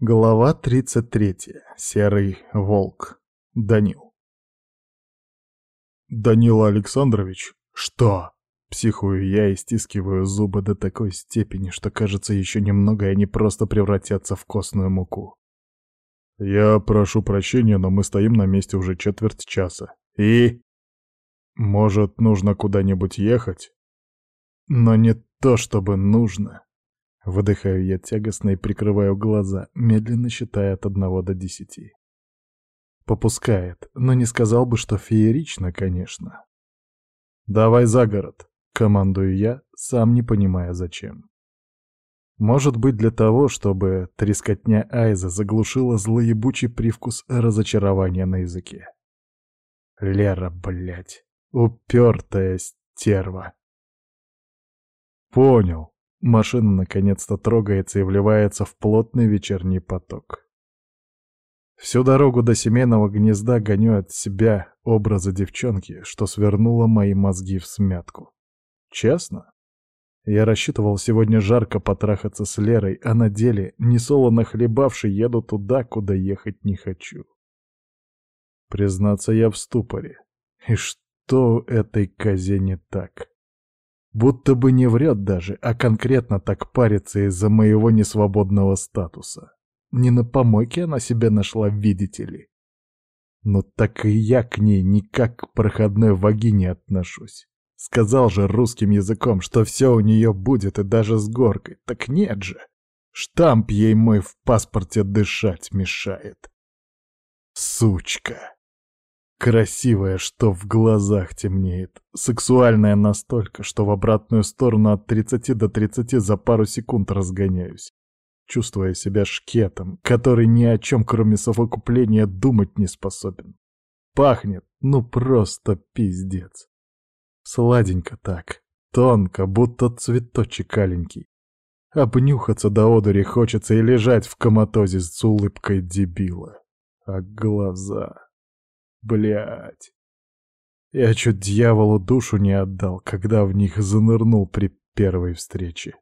Глава 33. Серый волк. Данил. «Данила Александрович? Что?» Психую я и стискиваю зубы до такой степени, что кажется еще немного, и они просто превратятся в костную муку. «Я прошу прощения, но мы стоим на месте уже четверть часа. И...» «Может, нужно куда-нибудь ехать?» «Но не то, чтобы нужно». Выдыхаю я тягостно и прикрываю глаза, медленно считая от одного до десяти. Попускает, но не сказал бы, что феерично, конечно. «Давай за город», — командую я, сам не понимая зачем. Может быть, для того, чтобы трескотня Айза заглушила злоебучий привкус разочарования на языке. Лера, блядь, упертая стерва. Понял. Машина наконец-то трогается и вливается в плотный вечерний поток. Всю дорогу до семейного гнезда гоню от себя образы девчонки, что свернула мои мозги в смятку. Честно? Я рассчитывал сегодня жарко потрахаться с Лерой, а на деле, несолоно хлебавший, еду туда, куда ехать не хочу. Признаться, я в ступоре. И что этой козе не так? Будто бы не врет даже, а конкретно так парится из-за моего несвободного статуса. Не на помойке она себя нашла, видите ли. Но так и я к ней никак к проходной вагине отношусь. Сказал же русским языком, что все у нее будет и даже с горкой. Так нет же. Штамп ей мой в паспорте дышать мешает. Сучка. Красивая, что в глазах темнеет. Сексуальная настолько, что в обратную сторону от 30 до 30 за пару секунд разгоняюсь. Чувствуя себя шкетом, который ни о чем, кроме совокупления, думать не способен. Пахнет, ну просто пиздец. Сладенько так, тонко, будто цветочек аленький. Обнюхаться до одури хочется и лежать в коматозе с улыбкой дебила. А глаза... Блять. Я чуть дьяволу душу не отдал, когда в них занырнул при первой встрече.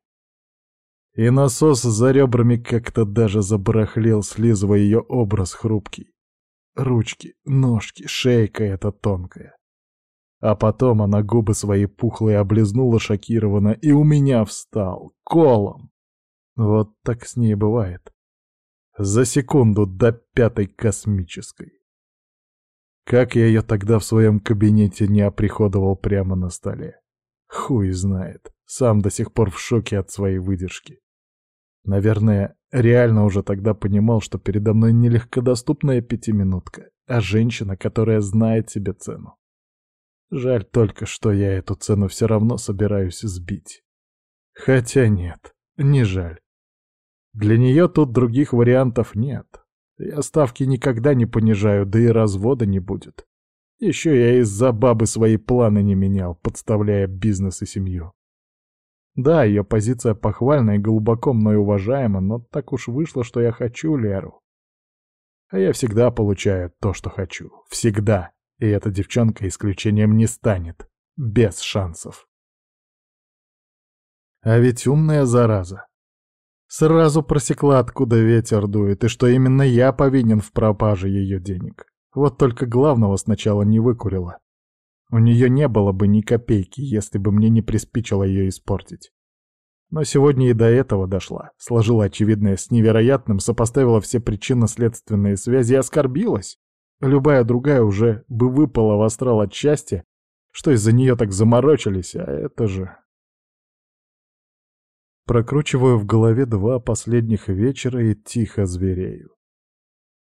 И насос за ребрами как-то даже забарахлел, слизывая ее образ хрупкий. Ручки, ножки, шейка эта тонкая. А потом она губы свои пухлые облизнула шокированно, и у меня встал, колом. Вот так с ней бывает. За секунду до пятой космической. Как я ее тогда в своем кабинете не оприходовал прямо на столе. Хуй знает. Сам до сих пор в шоке от своей выдержки. Наверное, реально уже тогда понимал, что передо мной не легкодоступная пятиминутка, а женщина, которая знает себе цену. Жаль только, что я эту цену все равно собираюсь сбить. Хотя нет, не жаль. Для нее тут других вариантов нет. Я ставки никогда не понижаю, да и развода не будет. Еще я из-за бабы свои планы не менял, подставляя бизнес и семью. Да, ее позиция похвальна и глубоко мной уважаема, но так уж вышло, что я хочу Леру. А я всегда получаю то, что хочу. Всегда. И эта девчонка исключением не станет. Без шансов. А ведь умная зараза. Сразу просекла, откуда ветер дует, и что именно я повинен в пропаже ее денег. Вот только главного сначала не выкурила. У нее не было бы ни копейки, если бы мне не приспичило ее испортить. Но сегодня и до этого дошла, сложила очевидное с невероятным, сопоставила все причинно-следственные связи и оскорбилась. Любая другая уже бы выпала в астрал от счастья, что из-за нее так заморочились, а это же... Прокручиваю в голове два последних вечера и тихо зверею.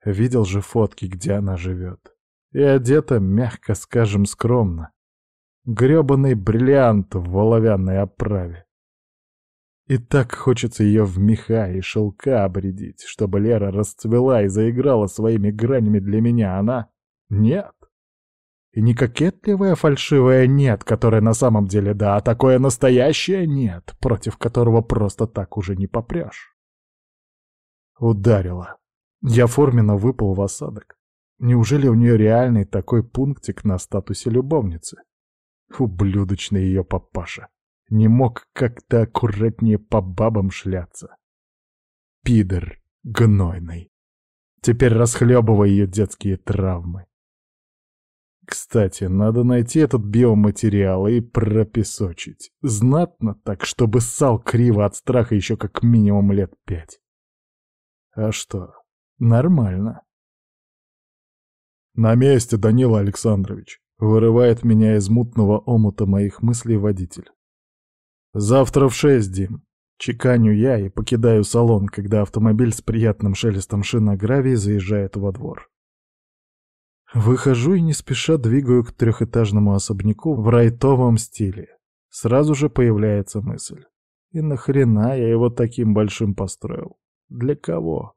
Видел же фотки, где она живет. И одета, мягко скажем, скромно. Грёбаный бриллиант в оловянной оправе. И так хочется ее в меха и шелка обредить, чтобы Лера расцвела и заиграла своими гранями для меня, она... Нет. И не кокетливое фальшивое «нет», которое на самом деле «да», а такое настоящее «нет», против которого просто так уже не попрешь. Ударила. Я форменно выпал в осадок. Неужели у нее реальный такой пунктик на статусе любовницы? Ублюдочный ее папаша. Не мог как-то аккуратнее по бабам шляться. Пидор. Гнойный. Теперь расхлебывая ее детские травмы. Кстати, надо найти этот биоматериал и пропесочить. Знатно так, чтобы ссал криво от страха еще как минимум лет пять. А что, нормально. «На месте, Данила Александрович!» — вырывает меня из мутного омута моих мыслей водитель. «Завтра в шесть, Дим!» Чеканю я и покидаю салон, когда автомобиль с приятным шелестом шин на гравии заезжает во двор. Выхожу и не спеша двигаю к трехэтажному особняку в райтовом стиле. Сразу же появляется мысль. И нахрена я его таким большим построил? Для кого?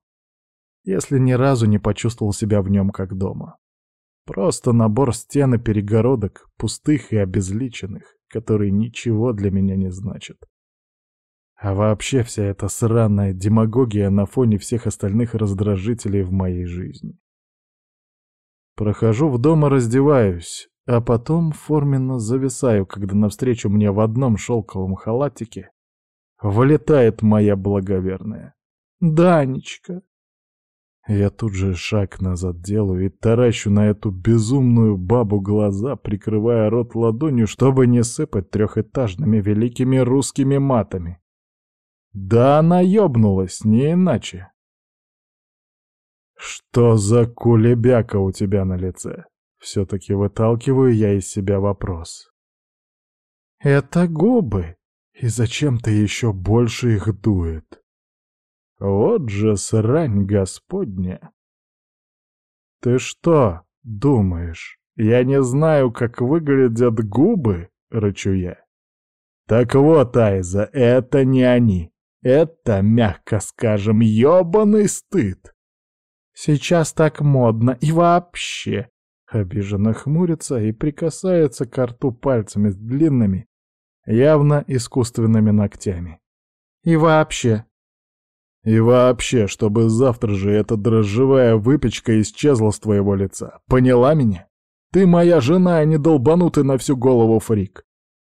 Если ни разу не почувствовал себя в нем как дома. Просто набор стен и перегородок, пустых и обезличенных, которые ничего для меня не значат. А вообще вся эта сраная демагогия на фоне всех остальных раздражителей в моей жизни. Прохожу в дом и раздеваюсь, а потом форменно зависаю, когда навстречу мне в одном шелковом халатике вылетает моя благоверная. «Данечка, я тут же шаг назад делаю и таращу на эту безумную бабу глаза, прикрывая рот ладонью, чтобы не сыпать трехэтажными великими русскими матами. Да она ёбнулась, не иначе. Что за кулебяка у тебя на лице? Все-таки выталкиваю я из себя вопрос. Это губы. И зачем-то еще больше их дует. Вот же срань господня. Ты что, думаешь, я не знаю, как выглядят губы? Рычу я. Так вот, Айза, это не они. Это, мягко скажем, ёбаный стыд. Сейчас так модно и вообще. Обиженно хмурится и прикасается к рту пальцами с длинными, явно искусственными ногтями. И вообще, и вообще, чтобы завтра же эта дрожжевая выпечка исчезла с твоего лица. Поняла меня? Ты моя жена, а не долбанутый на всю голову фрик.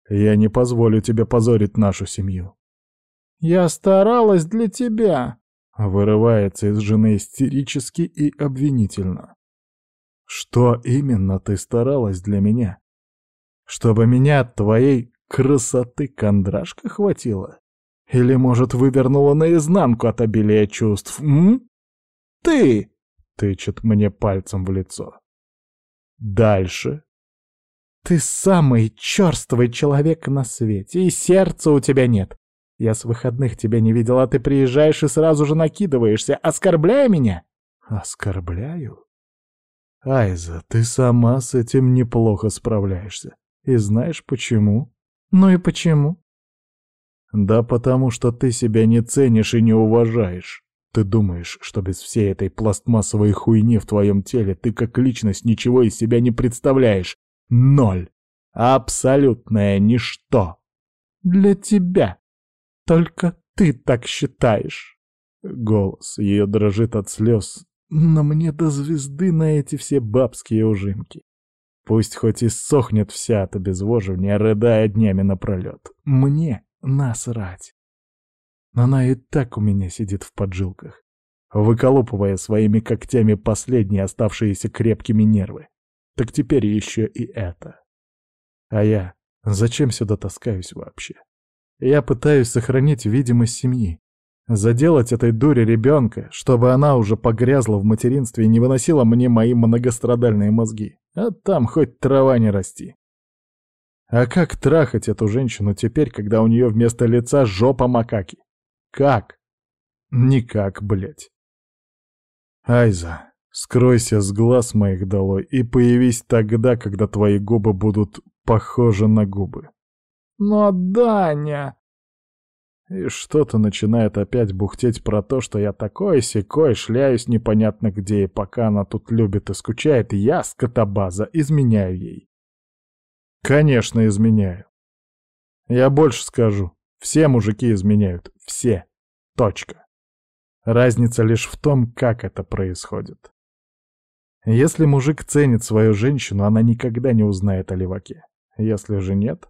Я не позволю тебе позорить нашу семью. Я старалась для тебя. Вырывается из жены истерически и обвинительно. Что именно ты старалась для меня? Чтобы меня от твоей красоты кондрашка хватило? Или, может, вывернула наизнанку от обилия чувств, м? Ты! Тычет мне пальцем в лицо. Дальше. Ты самый черствый человек на свете, и сердца у тебя нет. Я с выходных тебя не видел, а ты приезжаешь и сразу же накидываешься, оскорбляя меня. Оскорбляю? Айза, ты сама с этим неплохо справляешься. И знаешь почему? Ну и почему? Да потому что ты себя не ценишь и не уважаешь. Ты думаешь, что без всей этой пластмассовой хуйни в твоем теле ты как личность ничего из себя не представляешь. Ноль. Абсолютное ничто. Для тебя. Только ты так считаешь. Голос ее дрожит от слез, но мне до звезды на эти все бабские ужимки. Пусть хоть и сохнет вся от обезвоживания, рыдая днями напролет. Мне Насрать. Она и так у меня сидит в поджилках, выколупывая своими когтями последние оставшиеся крепкими нервы. Так теперь еще и это. А я зачем сюда таскаюсь вообще? Я пытаюсь сохранить видимость семьи, заделать этой дуре ребенка, чтобы она уже погрязла в материнстве и не выносила мне мои многострадальные мозги. А там хоть трава не расти. А как трахать эту женщину теперь, когда у нее вместо лица жопа макаки? Как? Никак, блядь. Айза, скройся с глаз моих долой и появись тогда, когда твои губы будут похожи на губы. Но, Даня... И что-то начинает опять бухтеть про то, что я такой-сякой, шляюсь непонятно где, и пока она тут любит и скучает, я, скотобаза, изменяю ей. Конечно, изменяю. Я больше скажу. Все мужики изменяют. Все. Точка. Разница лишь в том, как это происходит. Если мужик ценит свою женщину, она никогда не узнает о леваке. Если же нет,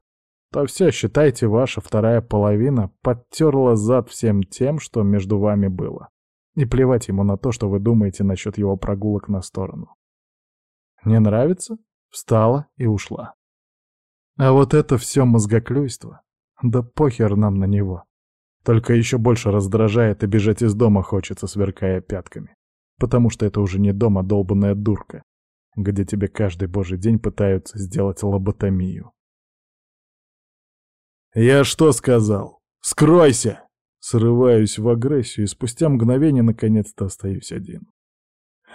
то все, считайте, ваша вторая половина подтерла зад всем тем, что между вами было. И плевать ему на то, что вы думаете насчет его прогулок на сторону. Не нравится? Встала и ушла. А вот это все мозгоклюйство. Да похер нам на него. Только еще больше раздражает и бежать из дома хочется, сверкая пятками. Потому что это уже не дом, а долбанная дурка, где тебе каждый божий день пытаются сделать лоботомию. «Я что сказал? Скройся!» Срываюсь в агрессию и спустя мгновение наконец-то остаюсь один.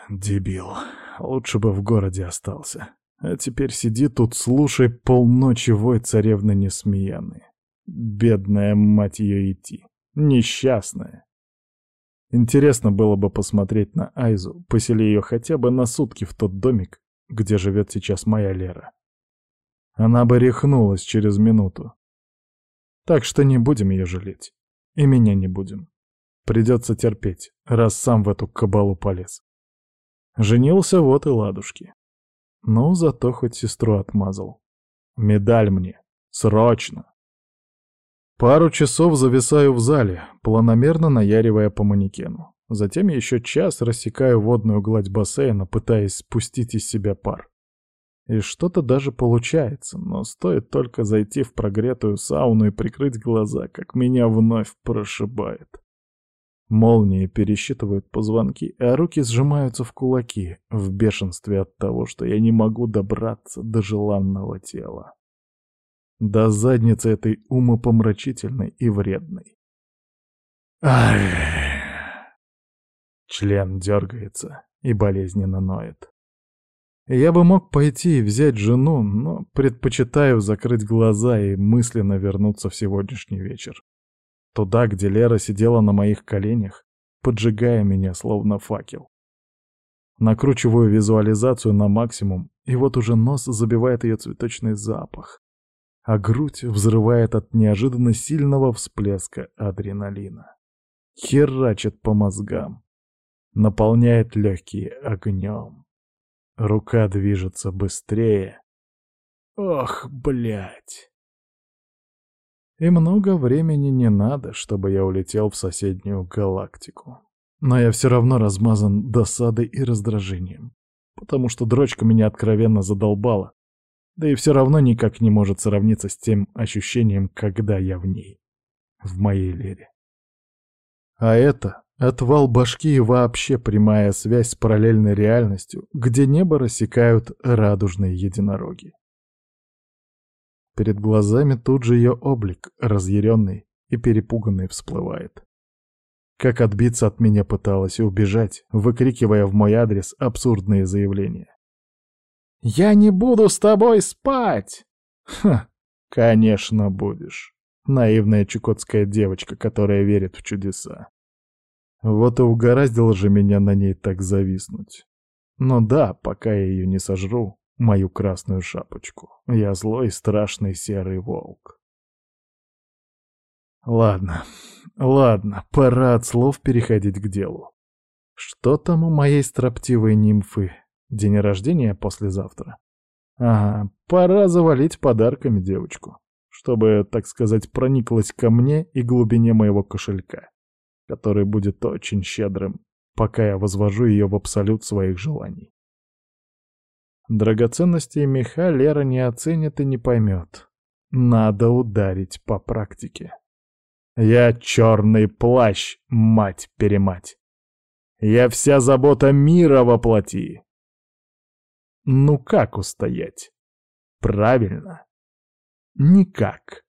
Дебил. Лучше бы в городе остался. А теперь сиди тут, слушай полночи вой царевны Несмеяны. Бедная мать ее идти. Несчастная. Интересно было бы посмотреть на Айзу, посели ее хотя бы на сутки в тот домик, где живет сейчас моя Лера. Она бы рехнулась через минуту. Так что не будем ее жалеть. И меня не будем. Придется терпеть, раз сам в эту кабалу полез. Женился вот и ладушки. Но зато хоть сестру отмазал. Медаль мне. Срочно. Пару часов зависаю в зале, планомерно наяривая по манекену. Затем еще час рассекаю водную гладь бассейна, пытаясь спустить из себя пар. И что-то даже получается, но стоит только зайти в прогретую сауну и прикрыть глаза, как меня вновь прошибает. Молнии пересчитывают позвонки, а руки сжимаются в кулаки, в бешенстве от того, что я не могу добраться до желанного тела. До задницы этой умопомрачительной и вредной. Ай! Член дергается и болезненно ноет. Я бы мог пойти и взять жену, но предпочитаю закрыть глаза и мысленно вернуться в сегодняшний вечер. Туда, где Лера сидела на моих коленях, поджигая меня словно факел. Накручиваю визуализацию на максимум, и вот уже нос забивает ее цветочный запах, а грудь взрывает от неожиданно сильного всплеска адреналина. Херачит по мозгам, наполняет легкие огнем. Рука движется быстрее. Ох, блядь. И много времени не надо, чтобы я улетел в соседнюю галактику. Но я все равно размазан досадой и раздражением, потому что дрочка меня откровенно задолбала, да и все равно никак не может сравниться с тем ощущением, когда я в ней, в моей лере. А это отвал башки и вообще прямая связь с параллельной реальностью, где небо рассекают радужные единороги. Перед глазами тут же ее облик, разъяренный и перепуганный, всплывает. Как отбиться от меня пыталась и убежать, выкрикивая в мой адрес абсурдные заявления. «Я не буду с тобой спать!» «Ха, конечно будешь. Наивная чукотская девочка, которая верит в чудеса. Вот и угораздило же меня на ней так зависнуть. Но да, пока я ее не сожру, мою красную шапочку. Я злой, страшный серый волк. Ладно, ладно, пора от слов переходить к делу. Что там у моей строптивой нимфы? День рождения послезавтра. Ага, пора завалить подарками девочку, чтобы, так сказать, прониклась ко мне и глубине моего кошелька, который будет очень щедрым, пока я возвожу ее в абсолют своих желаний. Драгоценности меха Лера не оценит и не поймет. Надо ударить по практике. Я черный плащ, мать-перемать. Я вся забота мира воплоти. Ну как устоять? Правильно. Никак.